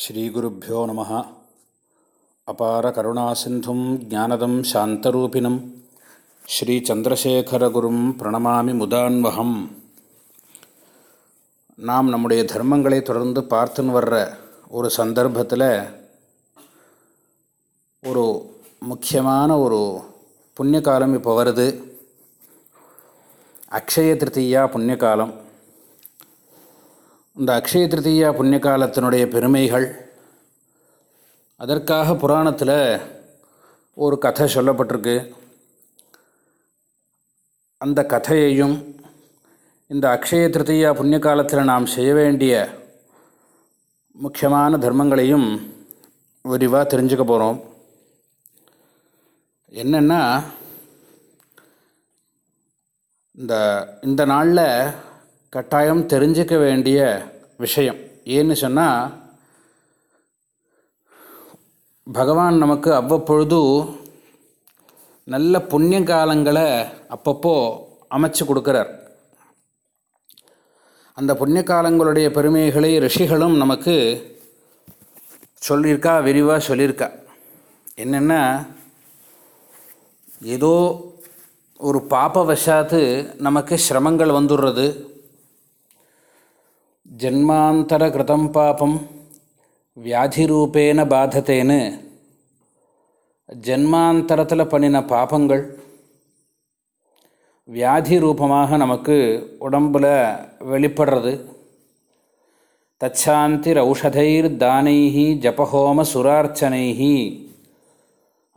ஸ்ரீகுருப்போ நம. அபார கருணாசிந்தும் ஜானதம் சாந்தரூபிணம். ஸ்ரீச்சந்திரசேகரகுரும் பிரணமாமி முதான்வகம். நாம் நம்முடைய தர்மங்களை தொடர்ந்து பார்த்துன்னு வர்ற ஒரு சந்தர்ப்பத்தில் ஒரு முக்கியமான ஒரு புண்ணியகாலம் இப்போ வருது. அக்ஷய திருத்தீயா புண்ணியகாலம். இந்த அக்ஷய திருத்தீயா புண்ணிய காலத்தினுடைய பெருமைகள். அதற்காக புராணத்தில் ஒரு கதை சொல்லப்பட்டிருக்கு. அந்த கதையையும் இந்த அக்ஷய திருத்தீயா புண்ணிய காலத்தில் நாம் செய்ய வேண்டிய முக்கியமான தர்மங்களையும் விரிவாக தெரிஞ்சுக்க போகிறோம் என்னென்னா இந்த இந்த நாளில் கட்டாயம் தெரிஞ்சிக்க வேண்டிய விஷயம். ஏன்னு சொன்னால் பகவான் நமக்கு அவ்வப்பொழுது நல்ல புண்ணிய காலங்களை அப்பப்போ அமைச்சு கொடுக்குறார். அந்த புண்ணிய காலங்களுடைய பெருமைகளை ரிஷிகளும் நமக்கு சொல்லியிருக்கா விரிவாக சொல்லியிருக்கா. என்னென்னா ஏதோ ஒரு பாப்பவசாத்து நமக்கு சிரமங்கள் வந்துடுறது ஜென்மாந்தர கிருதம் பாபம் வியாதிரூபேன பாதத்தேன்னு ஜென்மாந்தரத்தில் பண்ணின பாபங்கள் வியாதி ரூபமாக நமக்கு உடம்பில் வெளிப்படுறது. தச்சாந்தி ஔஷதைர் தானைஹி ஜபஹோம சுரார்ச்சனைஹி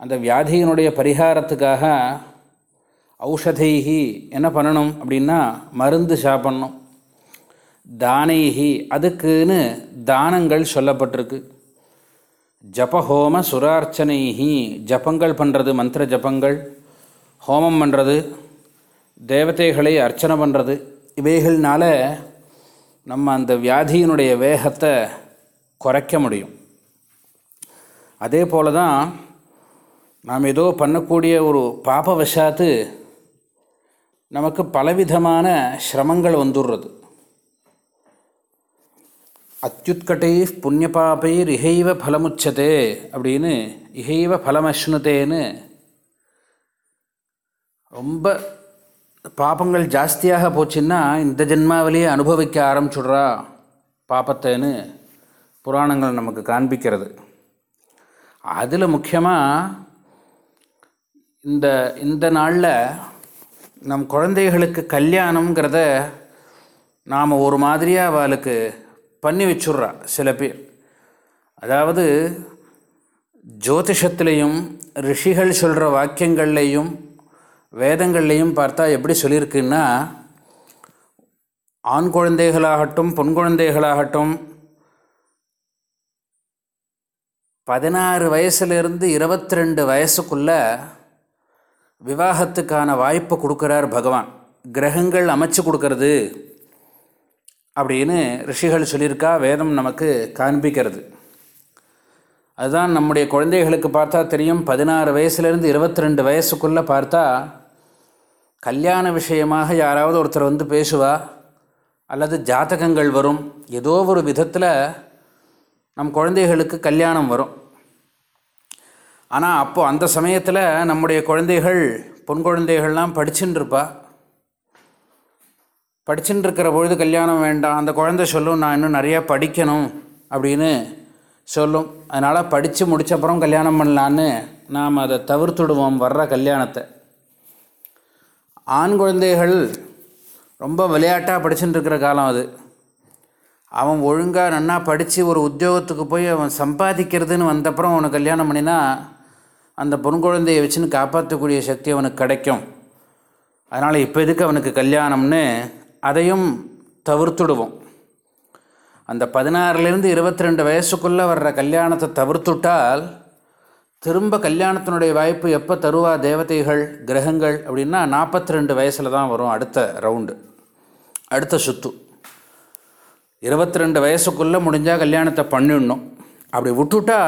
அந்த வியாதியினுடைய பரிகாரத்துக்காக ஔஷதைஹி என்ன பண்ணணும் அப்படின்னா மருந்து சாப்பிட்ணும். தானைஹி அதுக்குன்னு தானங்கள் சொல்லப்பட்டிருக்கு. ஜபஹோம சுரார்ச்சனைஹி ஜபங்கள் பண்ணுறது மந்திர ஜபங்கள் ஹோமம் பண்ணுறது தேவதைகளை அர்ச்சனை பண்ணுறது இவைகள்னால நம்ம அந்த வியாதியினுடைய வேகத்தை குறைக்க முடியும். அதே போல தான் நாம் ஏதோ பண்ணக்கூடிய ஒரு பாப விஷாத்து நமக்கு பலவிதமான சிரமங்கள் வந்துடுறது. அத்யுத்கட்டை புண்ணியபாபைர் இகைவ பலமுச்சதே அப்படின்னு இகைவ பலமஷ்ணுதேன்னு ரொம்ப பாபங்கள் ஜாஸ்தியாக போச்சுன்னா இந்த ஜென்மாவிலேயே அனுபவிக்க ஆரம்பிச்சுடுறா பாப்பத்தைன்னு புராணங்கள் நமக்கு காண்பிக்கிறது. அதில் முக்கியமாக இந்த இந்த நாளில் நம் குழந்தைகளுக்கு கல்யாணங்கிறத நாம் ஒரு மாதிரியாக அவளுக்கு பண்ணி வச்சுட்றா சில பேர். அதாவது ஜோதிஷத்துலேயும் ரிஷிகள் சொல்கிற வாக்கியங்கள்லேயும் வேதங்கள்லேயும் பார்த்தா எப்படி சொல்லியிருக்குன்னா ஆண் குழந்தைகளாகட்டும் பொன் குழந்தைகளாகட்டும் பதினாறு வயசுலேருந்து இருபத்தி ரெண்டு வயசுக்குள்ளே விவாகத்துக்கான வாய்ப்பை கொடுக்குறார் பகவான். கிரகங்கள் அமைச்சு கொடுக்கறது. அப்படின்னு ரிஷிகள் சொல்லியிருக்கா வேதம் நமக்கு காண்பிக்கிறது. அதுதான் நம்முடைய குழந்தைகளுக்கு பார்த்தா தெரியும் பதினாறு வயசுலேருந்து இருபத்தி ரெண்டு வயசுக்குள்ளே பார்த்தா கல்யாண விஷயமாக யாராவது ஒருத்தர் வந்து பேசுவா அல்லது ஜாதகங்கள் வரும் ஏதோ ஒரு விதத்தில் நம் குழந்தைகளுக்கு கல்யாணம் வரும். ஆனால் அப்போது அந்த சமயத்தில் நம்முடைய குழந்தைகள் பொன் குழந்தைகள்லாம் படிச்சுட்டுருப்பா படிச்சுட்டு இருக்கிற பொழுது கல்யாணம் வேண்டாம் அந்த குழந்தை சொல்லும் நான் இன்னும் நிறையா படிக்கணும் அப்படின்னு சொல்லும். அதனால் படித்து முடித்தப்புறம் கல்யாணம் பண்ணலான்னு நாம் அதை தவிர்த்துடுவோம் வர்ற கல்யாணத்தை. ஆண் குழந்தைகள் ரொம்ப விளையாட்டாக படிச்சுட்டு இருக்கிற காலம் அது. அவன் ஒழுங்காக நன்னா படித்து ஒரு உத்தியோகத்துக்கு போய் அவன் சம்பாதிக்கிறதுன்னு வந்தப்புறம் அவனுக்கு கல்யாணம் பண்ணினா அந்த பொன் குழந்தையை வச்சுன்னு காப்பாற்றக்கூடிய சக்தி அவனுக்கு கிடைக்கும். அதனால் இப்போ எதுக்கு அவனுக்கு கல்யாணம்னு அதையும் தவிர்த்துடுவோம். அந்த பதினாறுலேருந்து இருபத்தி ரெண்டு வயசுக்குள்ளே வர்ற கல்யாணத்தை தவிர்த்துட்டால் திரும்ப கல்யாணத்தினுடைய வாய்ப்பு எப்போ தருவா தேவதைகள் கிரகங்கள் அப்படின்னா நாற்பத்தி ரெண்டு வயசில் தான் வரும் அடுத்த ரவுண்டு அடுத்த சுத்து. இருபத்தி ரெண்டு வயசுக்குள்ளே முடிஞ்சால் கல்யாணத்தை பண்ணிடணும். அப்படி விட்டுட்டா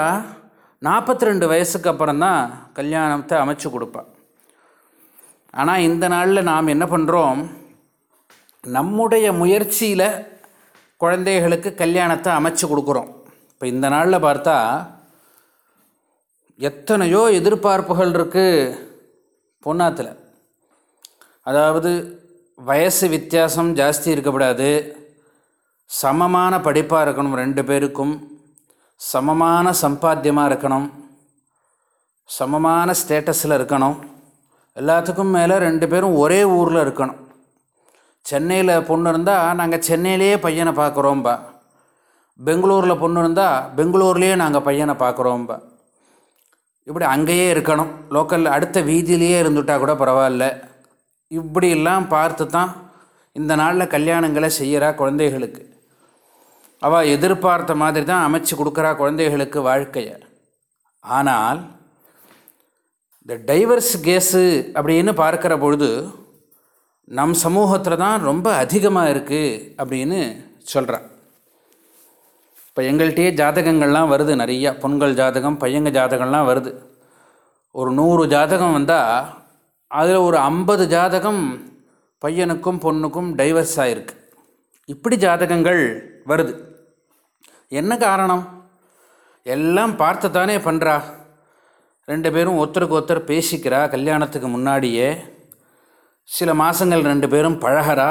நாற்பத்தி ரெண்டு வயசுக்கு அப்புறம் தான் கல்யாணத்தை அமைச்சு கொடுப்பாள் ஆனால் இந்த நாளில் நாம் என்ன பண்ணுறோம் நம்முடைய முயற்சியில் குழந்தைகளுக்கு கல்யாணத்தை அமைச்சு கொடுக்குறோம். இப்போ இந்த நாளில் பார்த்தா எத்தனையோ எதிர்பார்ப்புகள் இருக்குது பொண்ணாத்தில். அதாவது வயசு வித்தியாசம் ஜாஸ்தி இருக்கக்கூடாது. சமமான படிப்பாக இருக்கணும் ரெண்டு பேருக்கும். சமமான சம்பாத்தியமாக இருக்கணும். சமமான ஸ்டேட்டஸில் இருக்கணும். எல்லாத்துக்கும் மேலே ரெண்டு பேரும் ஒரே ஊரில் இருக்கணும். சென்னையில் பொண்ணு இருந்தால் நாங்கள் சென்னையிலேயே பையனை பார்க்குறோம்பா பெங்களூரில் பொண்ணு இருந்தால் பெங்களூர்லேயே நாங்கள் பையனை பார்க்குறோம்பா இப்படி அங்கேயே இருக்கணும். லோக்கலில் அடுத்த வீதியிலேயே இருந்துட்டால் கூட பரவாயில்ல. இப்படியெல்லாம் பார்த்து தான் இந்த நாளில் கல்யாணங்களை செய்கிறா குழந்தைகளுக்கு. அவள் எதிர்பார்த்த மாதிரி தான் அமைச்சு கொடுக்குறா குழந்தைகளுக்கு வாழ்க்கையை. ஆனால் இந்த டைவர்ஸ் கேஸு அப்படின்னு பார்க்குற பொழுது நம் சமூகத்தில் தான் ரொம்ப அதிகமாக இருக்குது அப்படின்னு சொல்கிறான் இப்போ எங்கள்கிட்டயே ஜாதகங்கள்லாம் வருது நிறையா. பொண்கள் ஜாதகம் பையங்க ஜாதகம்லாம் வருது. ஒரு நூறு ஜாதகம் வந்தால் அதில் ஒரு ஐம்பது ஜாதகம் பையனுக்கும் பொண்ணுக்கும் டைவர்ஸ் ஆகிருக்கு இப்படி ஜாதகங்கள் வருது. என்ன காரணம்? எல்லாம் பார்த்து தானே பண்ணுறா ரெண்டு பேரும் ஒருத்தருக்கு ஒருத்தர் பேசிக்கிறா. கல்யாணத்துக்கு முன்னாடியே சில மாதங்கள் ரெண்டு பேரும் பழகிறா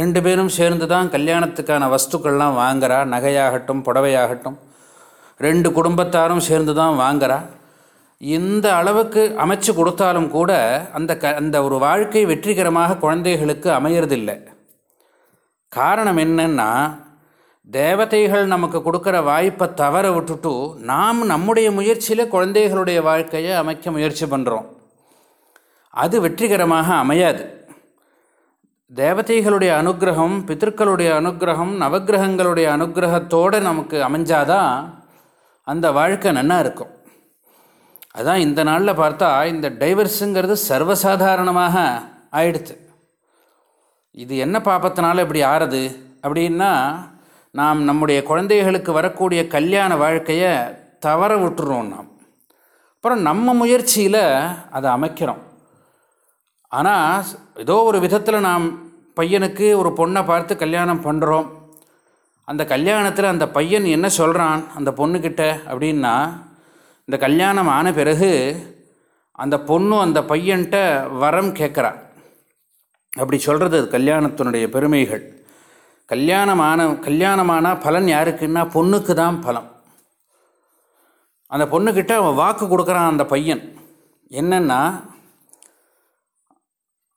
ரெண்டு பேரும் சேர்ந்து தான் கல்யாணத்துக்கான வஸ்துக்கள்லாம் வாங்குறா நகையாகட்டும் புடவையாகட்டும். ரெண்டு குடும்பத்தாரும் சேர்ந்து தான் வாங்குறா. இந்த அளவுக்கு அமைச்சு கொடுத்தாலும் கூட அந்த க அந்த ஒரு வாழ்க்கை வெற்றிகரமாக குழந்தைகளுக்கு அமையறதில்லை. காரணம் என்னன்னா தேவதைகள் நமக்கு கொடுக்குற வாய்ப்பை தவற விட்டுட்டு நாம் நம்முடைய முயற்சியில் குழந்தைகளுடைய வாழ்க்கையை அமைக்க முயற்சி பண்ணுறோம் அது வெற்றிகரமாக அமையாது. தேவதைகளுடைய அனுகிரகம் பித்தர்களுடைய அனுகிரகம் நவகிரகங்களுடைய அனுகிரகத்தோடு நமக்கு அமைஞ்சாதான் அந்த வாழ்க்கை நன்னா இருக்கும். அதான் இந்த நாளில் பார்த்தா இந்த டைவர்ஸுங்கிறது சர்வசாதாரணமாக ஆயிடுச்சு. இது என்ன பாப்பத்தினால இப்படி ஆறுது? அப்படின்னா நாம் நம்முடைய குழந்தைகளுக்கு வரக்கூடிய கல்யாண வாழ்க்கையை தவற விட்டுறோம் நாம். அப்புறம் நம்ம முயற்சியில் அதை அமைக்கிறோம். ஆனால் ஏதோ ஒரு விதத்தில் நாம் பையனுக்கு ஒரு பொண்ணை பார்த்து கல்யாணம் பண்ணுறோம் அந்த கல்யாணத்தில் அந்த பையன் என்ன சொல்கிறான் அந்த பொண்ணுக்கிட்ட அப்படின்னா இந்த கல்யாணம் ஆன பிறகு அந்த பொண்ணு அந்த பையன்கிட்ட வரம் கேட்குறா. அப்படி சொல்கிறது கல்யாணத்தினுடைய பெருமைகள். கல்யாணமான கல்யாணமானால் பலன் யாருக்குன்னா பொண்ணுக்கு தான் பலம். அந்த பொண்ணுக்கிட்ட அவன் வாக்கு கொடுக்குறான் அந்த பையன். என்னென்னா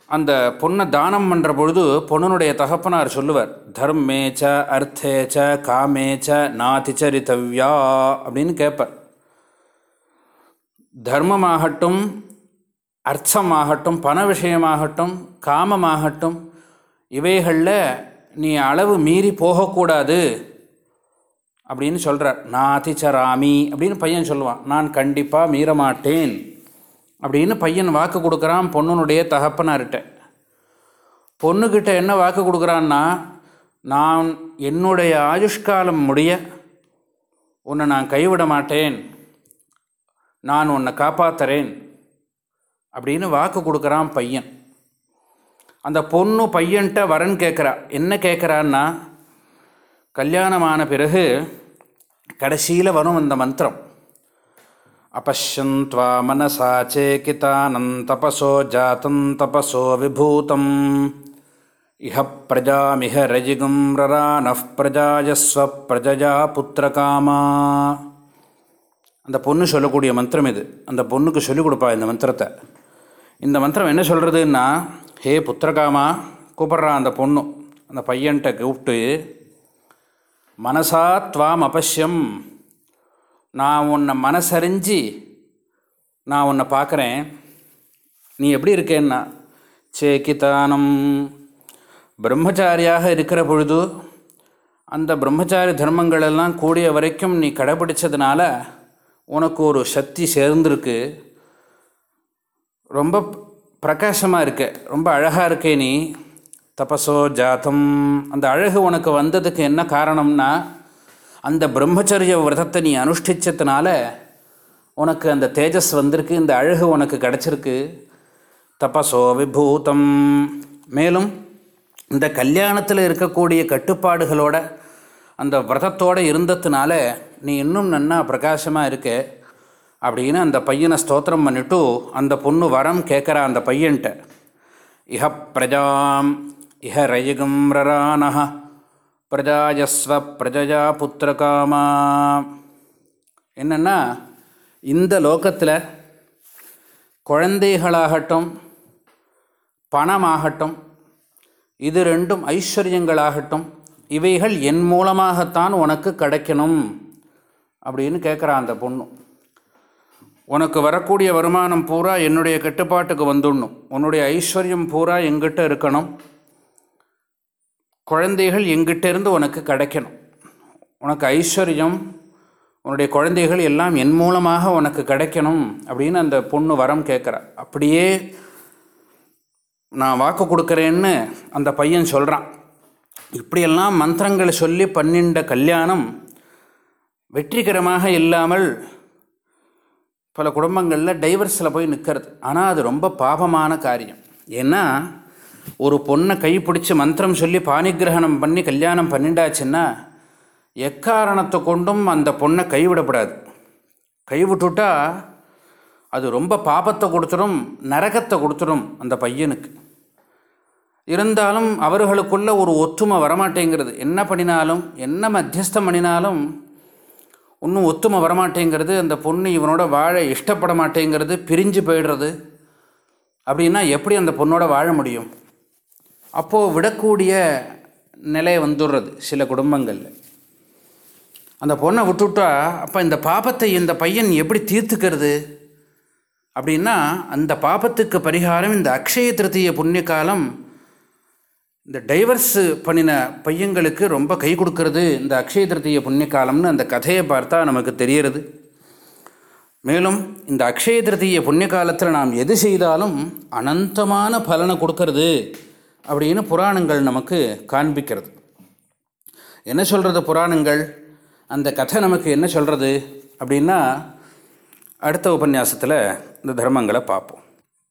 அந்த பொண்ணை தானம் பண்ணுற பொழுது பொண்ணனுடைய தகப்பனார் சொல்லுவார் தர்மேச்ச அர்த்தேச்ச காமேச்ச நாதிச்சரித்தவ்யா அப்படின்னு கேட்பார். தர்மமாகட்டும் அர்த்தமாகட்டும் பண விஷயமாகட்டும் காமமாகட்டும் இவைகளில் நீ அளவு மீறி போகக்கூடாது அப்படின்னு சொல்கிறார் நாதிச்சராமி அப்படின்னு பையன் சொல்லுவான். நான் கண்டிப்பாக மீறமாட்டேன். அப்படின்னு பையன் வாக்கு கொடுக்குறான் பொண்ணுனுடைய தகப்பனார்கிட்ட. பொண்ணுக்கிட்ட என்ன வாக்கு கொடுக்குறான்னா நான் என்னுடைய ஆயுஷ்காலம் முடிய உன்னை நான் கைவிட மாட்டேன். நான் உன்னை காப்பாற்றுறேன் அப்படின்னு வாக்கு கொடுக்குறான் பையன். அந்த பொண்ணு பையன்கிட்ட வரன் கேட்குறா என்ன கேட்குறான்னா கல்யாணமான பிறகு கடைசியில் வரும் அந்த மந்திரம். अपश्यन्त्वा मनसा चेकितानं तपसो जातं तपसो विभूतम् इह प्रजामिह रजिगुं ररानः प्रजायस्व प्रजया புத்திரகாமா அந்த பொண்ணு சொல்லக்கூடிய மந்திரம் இது அந்த பொண்ணுக்கு சொல்லிக் கொடுப்பா இந்த மந்திரத்தை இந்த மந்திரம் என்ன சொல்கிறதுன்னா ஹே புத்திரகாமா கூப்பிட்றான் அந்த பொண்ணு அந்த பையன்கிட்ட கூப்பிட்டு மனசா துவாம் அபஷ்யம் நான் உன்னை மனசறிஞ்சு நான் உன்னை பார்க்குறேன். நீ எப்படி இருக்கேன்னா? சேக்கிதானம். பிரம்மச்சாரியாக இருக்கிற பொழுது அந்த பிரம்மச்சாரி தர்மங்களெல்லாம் கூடிய வரைக்கும் நீ கடைபிடிச்சதுனால உனக்கு ஒரு சக்தி சேர்ந்துருக்கு. ரொம்ப பிரகாசமாக இருக்க. ரொம்ப அழகாக இருக்கே நீ. தபசோ ஜாத்தம் அந்த அழகு உனக்கு வந்ததுக்கு என்ன காரணம்னா அந்த பிரம்மச்சரிய விரதத்தை நீ அனுஷ்டிச்சதுனால உனக்கு அந்த தேஜஸ் வந்திருக்கு இந்த அழகு உனக்கு கிடச்சிருக்கு. தபசோ விபூதம். மேலும் இந்த கல்யாணத்தில் இருக்கக்கூடிய கட்டுப்பாடுகளோட அந்த விரதத்தோடு இருந்ததுனால நீ இன்னும் நன்னா பிரகாசமாக இருக்க அப்படின்னு அந்த பையனை ஸ்தோத்திரம் பண்ணிவிட்டு அந்த பொண்ணு வரம் கேட்குறா அந்த பையன்ட்ட. இஹ பிரஜாம் இஹ ரயிகம் ரரானஹா பிரஜாயஸ்வ பிரஜயா புத்திரகாமா. என்னென்னா இந்த லோகத்தில் குழந்தைகளாகட்டும் பணமாகட்டும் இது ரெண்டும் ஐஸ்வர்யங்களாகட்டும் இவைகள் என் மூலமாகத்தான் உனக்கு கிடைக்கணும் அப்படின்னு கேட்குறா அந்த பொண்ணு. உனக்கு வரக்கூடிய வருமானம் பூரா என்னுடைய கட்டுப்பாட்டுக்கு வந்துடணும். உன்னுடைய ஐஸ்வர்யம் பூரா எங்கிட்ட இருக்கணும். குழந்தைகள் எங்கிட்டேருந்து உனக்கு கிடைக்கணும்? உனக்கு ஐஸ்வர்யம் உன்னுடைய குழந்தைகள் எல்லாம் என் மூலமாக உனக்கு கிடைக்கணும் அப்படின்னு அந்த பொண்ணு வரம் கேட்குறா. அப்படியே நான் வாக்கு கொடுக்குறேன்னு அந்த பையன் சொல்கிறான் இப்படியெல்லாம் மந்திரங்களை சொல்லி பன்னிண்ட கல்யாணம் வெற்றிகரமாக இல்லாமல் பல குடும்பங்களில் டைவர்ஸில் போய் நிற்கிறது ஆனால் அது ரொம்ப பாபமான காரியம். ஏன்னா ஒரு பொண்ணை கைப்பிடிச்சி மந்திரம் சொல்லி பாணிகிரகணம் பண்ணி கல்யாணம் பண்ணிண்டாச்சுன்னா எக்காரணத்தை கொண்டும் அந்த பொண்ணை கைவிடப்படாது. கைவிட்டுட்டா அது ரொம்ப பாபத்தை கொடுத்துரும் நரகத்தை கொடுத்துரும் அந்த பையனுக்கு. இருந்தாலும் அவர்களுக்குள்ள ஒரு ஒற்றுமை வரமாட்டேங்கிறது. என்ன பண்ணினாலும் என்ன மத்தியஸ்தம் பண்ணினாலும் ஒன்றும் ஒத்துமை வரமாட்டேங்கிறது. அந்த பொண்ணு இவனோட வாழ இஷ்டப்பட மாட்டேங்கிறது பிரிஞ்சு போயிடுறது. அப்படின்னா எப்படி அந்த பொண்ணோட வாழ முடியும்? அப்போது விடக்கூடிய நிலை வந்துடுறது சில குடும்பங்களில். அந்த பொண்ணை விட்டுவிட்டா அப்போ இந்த பாபத்தை இந்த பையன் எப்படி தீர்த்துக்கிறது? அப்படின்னா அந்த பாபத்துக்கு பரிகாரம் இந்த அக்ஷய திருத்திய புண்ணிய காலம் இந்த டைவர்ஸ் பண்ணின பையங்களுக்கு ரொம்ப கை கொடுக்கறது இந்த அக்ஷய திருத்திய புண்ணிய காலம்னு அந்த கதையை பார்த்தா நமக்கு தெரிகிறது. மேலும் இந்த அக்ஷய திருத்திய புண்ணிய காலத்தில் நாம் எது செய்தாலும் அனந்தமான பலனை கொடுக்கறது. அப்படின்னு புராணங்கள் நமக்கு காண்பிக்கிறது. என்ன சொல்கிறது புராணங்கள்? அந்த கதை நமக்கு என்ன சொல்கிறது அப்படின்னா அடுத்த உபன்யாசத்தில் இந்த தர்மங்களை பார்ப்போம்.